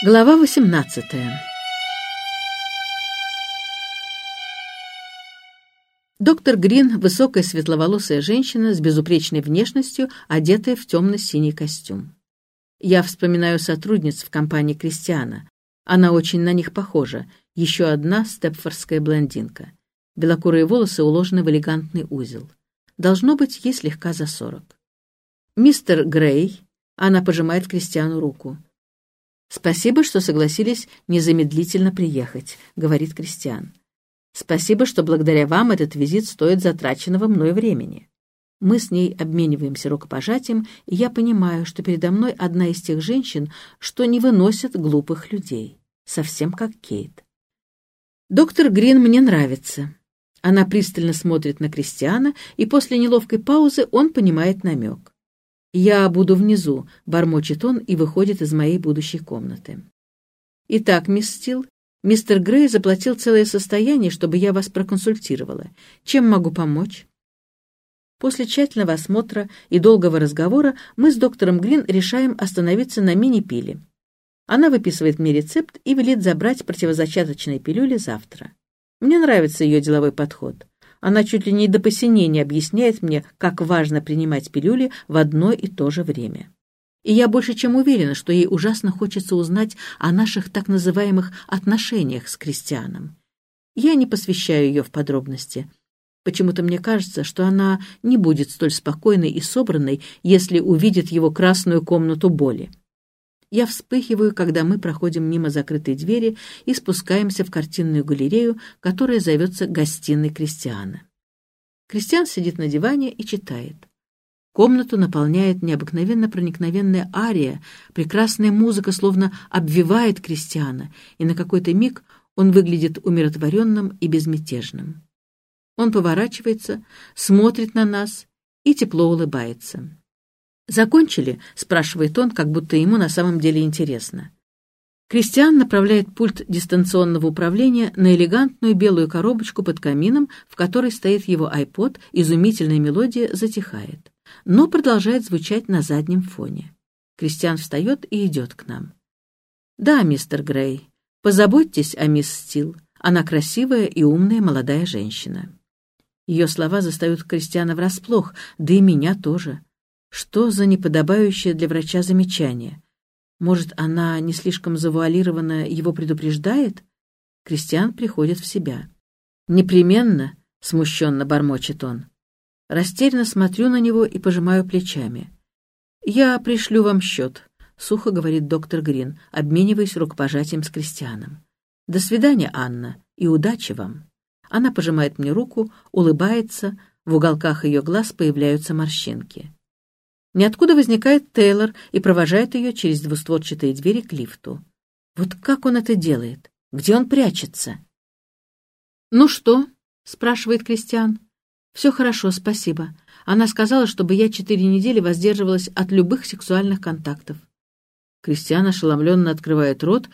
Глава 18 Доктор Грин — высокая светловолосая женщина с безупречной внешностью, одетая в темно-синий костюм. Я вспоминаю сотрудниц в компании Кристиана. Она очень на них похожа. Еще одна степфордская блондинка. Белокурые волосы уложены в элегантный узел. Должно быть, ей слегка за сорок. «Мистер Грей», — она пожимает Кристиану руку. «Спасибо, что согласились незамедлительно приехать», — говорит Кристиан. «Спасибо, что благодаря вам этот визит стоит затраченного мной времени». Мы с ней обмениваемся рукопожатием, и я понимаю, что передо мной одна из тех женщин, что не выносят глупых людей, совсем как Кейт. Доктор Грин мне нравится. Она пристально смотрит на Кристиана, и после неловкой паузы он понимает намек. «Я буду внизу», — бормочет он и выходит из моей будущей комнаты. «Итак, мисс Стил, мистер Грей заплатил целое состояние, чтобы я вас проконсультировала. Чем могу помочь?» После тщательного осмотра и долгого разговора мы с доктором Глин решаем остановиться на мини-пиле. Она выписывает мне рецепт и велит забрать противозачаточные пилюли завтра. Мне нравится ее деловой подход. Она чуть ли не до посинения объясняет мне, как важно принимать пилюли в одно и то же время. И я больше чем уверена, что ей ужасно хочется узнать о наших так называемых отношениях с Кристианом. Я не посвящаю ее в подробности. Почему-то мне кажется, что она не будет столь спокойной и собранной, если увидит его красную комнату боли. Я вспыхиваю, когда мы проходим мимо закрытой двери и спускаемся в картинную галерею, которая зовется «Гостиной Кристиана». Кристиан сидит на диване и читает. Комнату наполняет необыкновенно проникновенная ария, прекрасная музыка словно обвивает Кристиана, и на какой-то миг он выглядит умиротворенным и безмятежным. Он поворачивается, смотрит на нас и тепло улыбается. «Закончили?» — спрашивает он, как будто ему на самом деле интересно. Кристиан направляет пульт дистанционного управления на элегантную белую коробочку под камином, в которой стоит его iPod, изумительная мелодия затихает, но продолжает звучать на заднем фоне. Кристиан встает и идет к нам. «Да, мистер Грей, позаботьтесь о мисс Стил. Она красивая и умная молодая женщина». Ее слова застают Кристиана врасплох, да и меня тоже. Что за неподобающее для врача замечание? Может, она не слишком завуалированно его предупреждает? Кристиан приходит в себя. «Непременно», — смущенно бормочет он. Растерянно смотрю на него и пожимаю плечами. «Я пришлю вам счет», — сухо говорит доктор Грин, обмениваясь рукопожатием с Кристианом. «До свидания, Анна, и удачи вам». Она пожимает мне руку, улыбается, в уголках ее глаз появляются морщинки. Ниоткуда возникает Тейлор и провожает ее через двустворчатые двери к лифту. Вот как он это делает? Где он прячется? «Ну что?» — спрашивает Кристиан. «Все хорошо, спасибо. Она сказала, чтобы я четыре недели воздерживалась от любых сексуальных контактов». Кристиан ошеломленно открывает рот.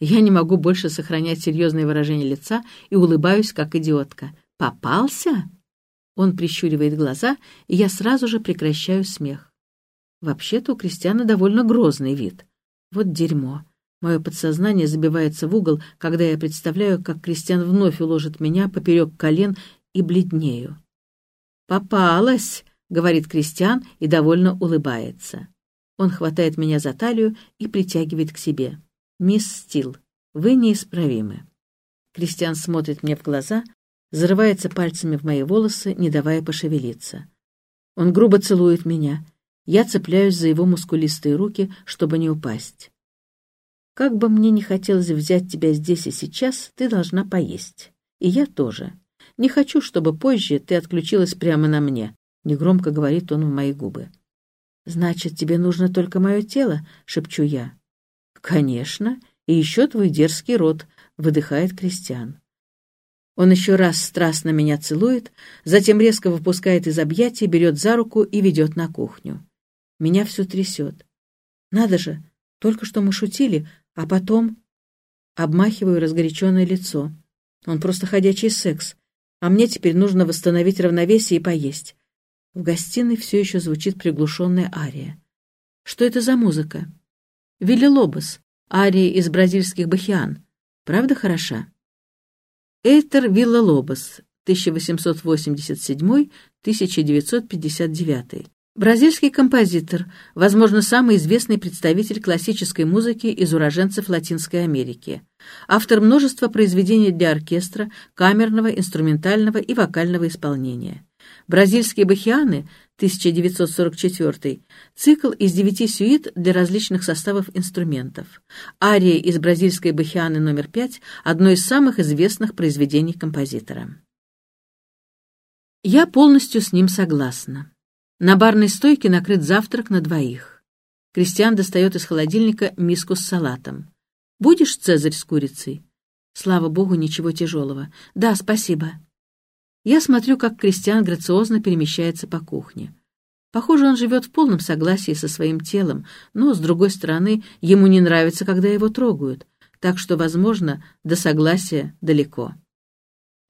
Я не могу больше сохранять серьезное выражение лица и улыбаюсь, как идиотка. «Попался?» Он прищуривает глаза, и я сразу же прекращаю смех. Вообще-то у Кристиана довольно грозный вид. Вот дерьмо. Мое подсознание забивается в угол, когда я представляю, как Кристиан вновь уложит меня поперек колен и бледнею. «Попалась!» — говорит Кристиан и довольно улыбается. Он хватает меня за талию и притягивает к себе. «Мисс Стил, вы неисправимы». Кристиан смотрит мне в глаза, зарывается пальцами в мои волосы, не давая пошевелиться. Он грубо целует меня — я цепляюсь за его мускулистые руки, чтобы не упасть. Как бы мне не хотелось взять тебя здесь и сейчас, ты должна поесть. И я тоже. Не хочу, чтобы позже ты отключилась прямо на мне, — негромко говорит он в мои губы. «Значит, тебе нужно только мое тело?» — шепчу я. «Конечно. И еще твой дерзкий рот», — выдыхает Кристиан. Он еще раз страстно меня целует, затем резко выпускает из объятий, берет за руку и ведет на кухню. Меня все трясет. Надо же, только что мы шутили, а потом... Обмахиваю разгоряченное лицо. Он просто ходячий секс. А мне теперь нужно восстановить равновесие и поесть. В гостиной все еще звучит приглушенная ария. Что это за музыка? Вилли Лобос. Ария из бразильских бахиан. Правда хороша? Эйтер Вилла Лобос, 1887-1959. Бразильский композитор, возможно, самый известный представитель классической музыки из уроженцев Латинской Америки. Автор множества произведений для оркестра, камерного, инструментального и вокального исполнения. Бразильские бахианы 1944 цикл из девяти сюит для различных составов инструментов. Ария из бразильской бахианы номер пять одно из самых известных произведений композитора. Я полностью с ним согласна. На барной стойке накрыт завтрак на двоих. Кристиан достает из холодильника миску с салатом. «Будешь цезарь с курицей?» Слава богу, ничего тяжелого. «Да, спасибо». Я смотрю, как Кристиан грациозно перемещается по кухне. Похоже, он живет в полном согласии со своим телом, но, с другой стороны, ему не нравится, когда его трогают, так что, возможно, до согласия далеко.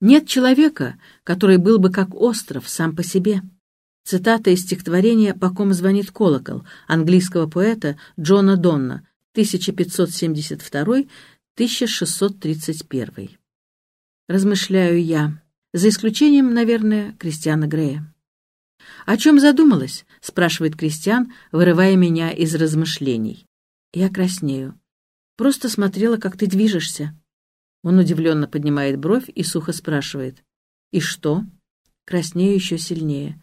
Нет человека, который был бы как остров сам по себе. Цитата из стихотворения «По ком звонит колокол» английского поэта Джона Донна, 1572-1631. Размышляю я, за исключением, наверное, Кристиана Грея. «О чем задумалась?» — спрашивает Кристиан, вырывая меня из размышлений. Я краснею. «Просто смотрела, как ты движешься». Он удивленно поднимает бровь и сухо спрашивает. «И что?» Краснею еще сильнее.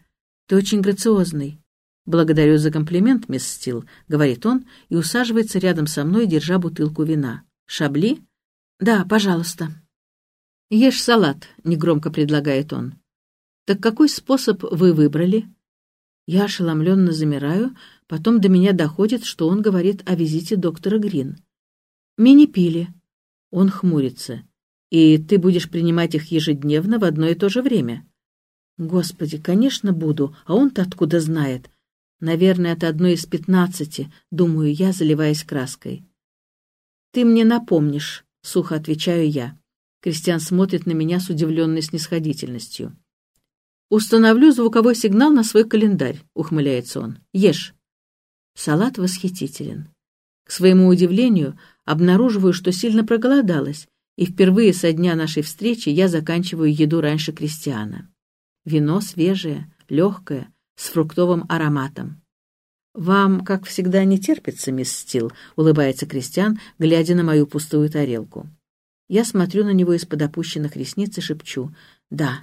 Ты очень грациозный. Благодарю за комплимент, мисс Стил, говорит он и усаживается рядом со мной, держа бутылку вина. Шабли? Да, пожалуйста. Ешь салат, негромко предлагает он. Так какой способ вы выбрали? Я ошеломленно замираю, потом до меня доходит, что он говорит о визите доктора Грин. Мини-пили. Он хмурится. И ты будешь принимать их ежедневно в одно и то же время. Господи, конечно, буду, а он-то откуда знает? Наверное, это одно из пятнадцати, думаю я, заливаясь краской. Ты мне напомнишь, сухо отвечаю я. Кристиан смотрит на меня с удивленной снисходительностью. «Установлю звуковой сигнал на свой календарь», — ухмыляется он. «Ешь». Салат восхитителен. К своему удивлению, обнаруживаю, что сильно проголодалась, и впервые со дня нашей встречи я заканчиваю еду раньше Кристиана. Вино свежее, легкое, с фруктовым ароматом. «Вам, как всегда, не терпится, мисс Стил», — улыбается Кристиан, глядя на мою пустую тарелку. Я смотрю на него из-под опущенных ресниц и шепчу «Да».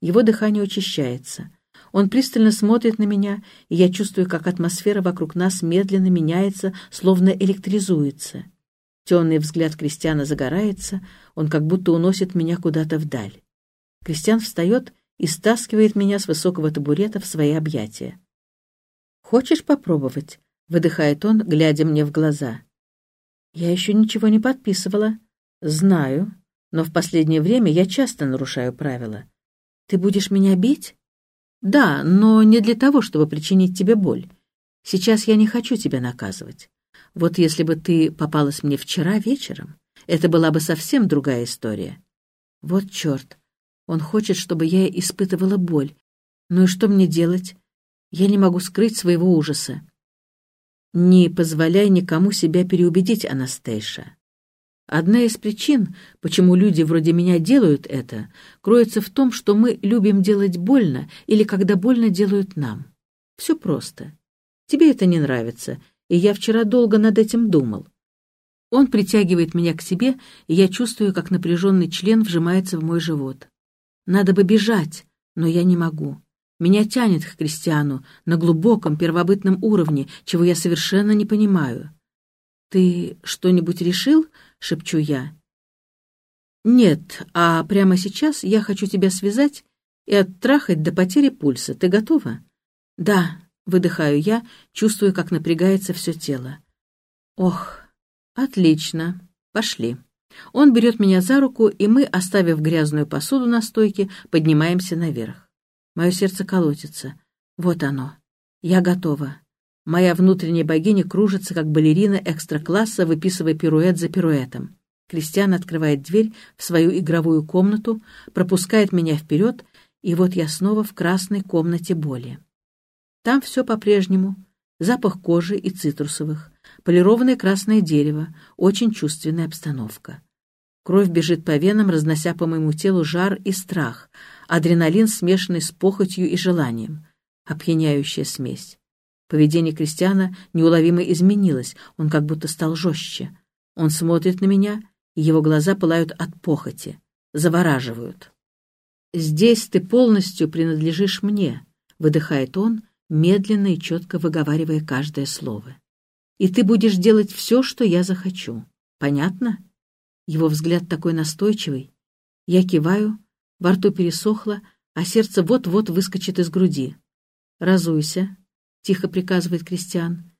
Его дыхание учащается. Он пристально смотрит на меня, и я чувствую, как атмосфера вокруг нас медленно меняется, словно электризуется. Темный взгляд Кристиана загорается, он как будто уносит меня куда-то вдаль. Кристиан встает и стаскивает меня с высокого табурета в свои объятия. «Хочешь попробовать?» — выдыхает он, глядя мне в глаза. «Я еще ничего не подписывала». «Знаю, но в последнее время я часто нарушаю правила. Ты будешь меня бить?» «Да, но не для того, чтобы причинить тебе боль. Сейчас я не хочу тебя наказывать. Вот если бы ты попалась мне вчера вечером, это была бы совсем другая история. Вот черт, он хочет, чтобы я испытывала боль. Ну и что мне делать? Я не могу скрыть своего ужаса. Не позволяй никому себя переубедить, Анастейша. Одна из причин, почему люди вроде меня делают это, кроется в том, что мы любим делать больно или когда больно делают нам. Все просто. Тебе это не нравится, и я вчера долго над этим думал. Он притягивает меня к себе, и я чувствую, как напряженный член вжимается в мой живот. Надо бы бежать, но я не могу. Меня тянет к Кристиану на глубоком первобытном уровне, чего я совершенно не понимаю. «Ты что-нибудь решил?» — шепчу я. «Нет, а прямо сейчас я хочу тебя связать и оттрахать до потери пульса. Ты готова?» «Да», — выдыхаю я, чувствую, как напрягается все тело. «Ох, отлично. Пошли». Он берет меня за руку, и мы, оставив грязную посуду на стойке, поднимаемся наверх. Мое сердце колотится. Вот оно. Я готова. Моя внутренняя богиня кружится, как балерина экстра-класса, выписывая пируэт за пируэтом. Кристиан открывает дверь в свою игровую комнату, пропускает меня вперед, и вот я снова в красной комнате боли. Там все по-прежнему. Запах кожи и цитрусовых, полированное красное дерево, очень чувственная обстановка. Кровь бежит по венам, разнося по моему телу жар и страх, адреналин, смешанный с похотью и желанием. Опьяняющая смесь. Поведение Кристиана неуловимо изменилось, он как будто стал жестче. Он смотрит на меня, и его глаза пылают от похоти, завораживают. «Здесь ты полностью принадлежишь мне», — выдыхает он, медленно и четко выговаривая каждое слово. «И ты будешь делать все, что я захочу. Понятно?» Его взгляд такой настойчивый. Я киваю, во рту пересохло, а сердце вот-вот выскочит из груди. «Разуйся», — тихо приказывает Кристиан.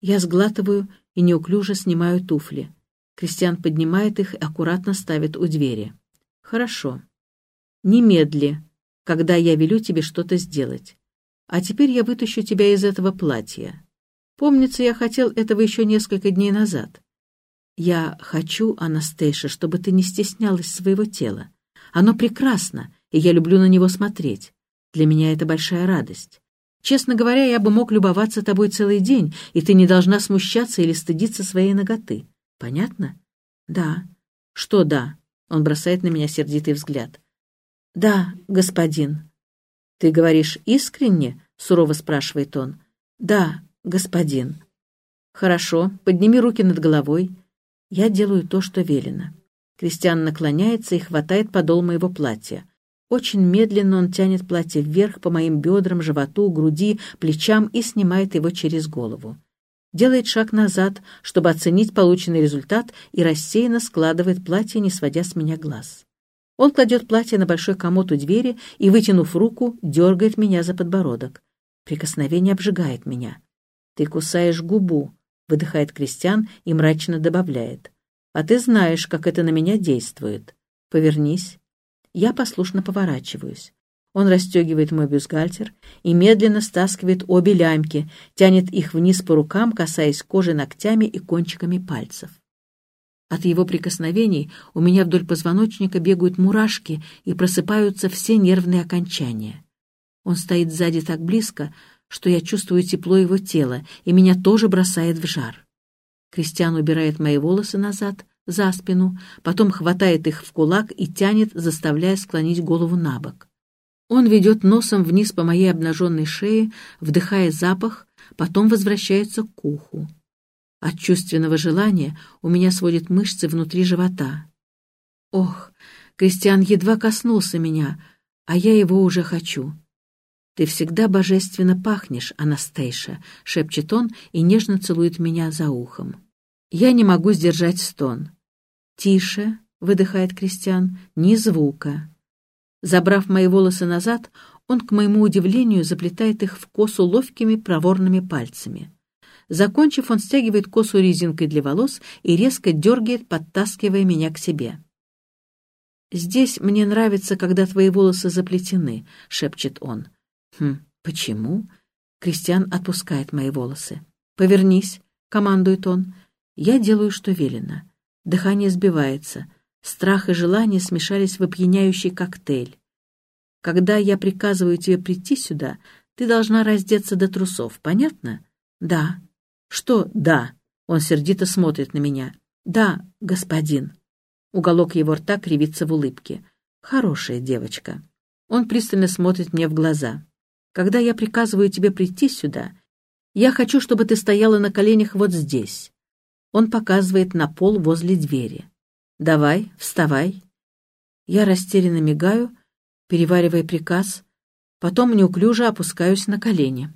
Я сглатываю и неуклюже снимаю туфли. Кристиан поднимает их и аккуратно ставит у двери. «Хорошо. Немедли, когда я велю тебе что-то сделать. А теперь я вытащу тебя из этого платья. Помнится, я хотел этого еще несколько дней назад. Я хочу, Анастейша, чтобы ты не стеснялась своего тела. Оно прекрасно, и я люблю на него смотреть. Для меня это большая радость. Честно говоря, я бы мог любоваться тобой целый день, и ты не должна смущаться или стыдиться своей ноготы. Понятно? Да. Что да? Он бросает на меня сердитый взгляд. Да, господин. «Ты говоришь искренне?» — сурово спрашивает он. «Да, господин». «Хорошо, подними руки над головой». Я делаю то, что велено. Кристиан наклоняется и хватает подол моего платья. Очень медленно он тянет платье вверх по моим бедрам, животу, груди, плечам и снимает его через голову. Делает шаг назад, чтобы оценить полученный результат, и рассеянно складывает платье, не сводя с меня глаз. Он кладет платье на большой комод у двери и, вытянув руку, дергает меня за подбородок. Прикосновение обжигает меня. «Ты кусаешь губу», — выдыхает Кристиан и мрачно добавляет. «А ты знаешь, как это на меня действует. Повернись». Я послушно поворачиваюсь. Он расстегивает мой бюстгальтер и медленно стаскивает обе лямки, тянет их вниз по рукам, касаясь кожи ногтями и кончиками пальцев. От его прикосновений у меня вдоль позвоночника бегают мурашки и просыпаются все нервные окончания. Он стоит сзади так близко, что я чувствую тепло его тела, и меня тоже бросает в жар. Кристиан убирает мои волосы назад, за спину, потом хватает их в кулак и тянет, заставляя склонить голову на бок. Он ведет носом вниз по моей обнаженной шее, вдыхая запах, потом возвращается к уху. От чувственного желания у меня сводят мышцы внутри живота. Ох, Кристиан едва коснулся меня, а я его уже хочу. «Ты всегда божественно пахнешь, Анастейша», — шепчет он и нежно целует меня за ухом. Я не могу сдержать стон. «Тише», — выдыхает Кристиан, — «ни звука». Забрав мои волосы назад, он, к моему удивлению, заплетает их в косу ловкими проворными пальцами. Закончив, он стягивает косу резинкой для волос и резко дергает, подтаскивая меня к себе. «Здесь мне нравится, когда твои волосы заплетены», — шепчет он. «Хм, почему?» Кристиан отпускает мои волосы. «Повернись», — командует он. Я делаю, что велено. Дыхание сбивается. Страх и желание смешались в опьяняющий коктейль. Когда я приказываю тебе прийти сюда, ты должна раздеться до трусов, понятно? Да. «Что «да»?» Он сердито смотрит на меня. «Да, господин». Уголок его рта кривится в улыбке. «Хорошая девочка». Он пристально смотрит мне в глаза. «Когда я приказываю тебе прийти сюда, я хочу, чтобы ты стояла на коленях вот здесь». Он показывает на пол возле двери. «Давай, вставай». Я растерянно мигаю, переваривая приказ, потом неуклюже опускаюсь на колени.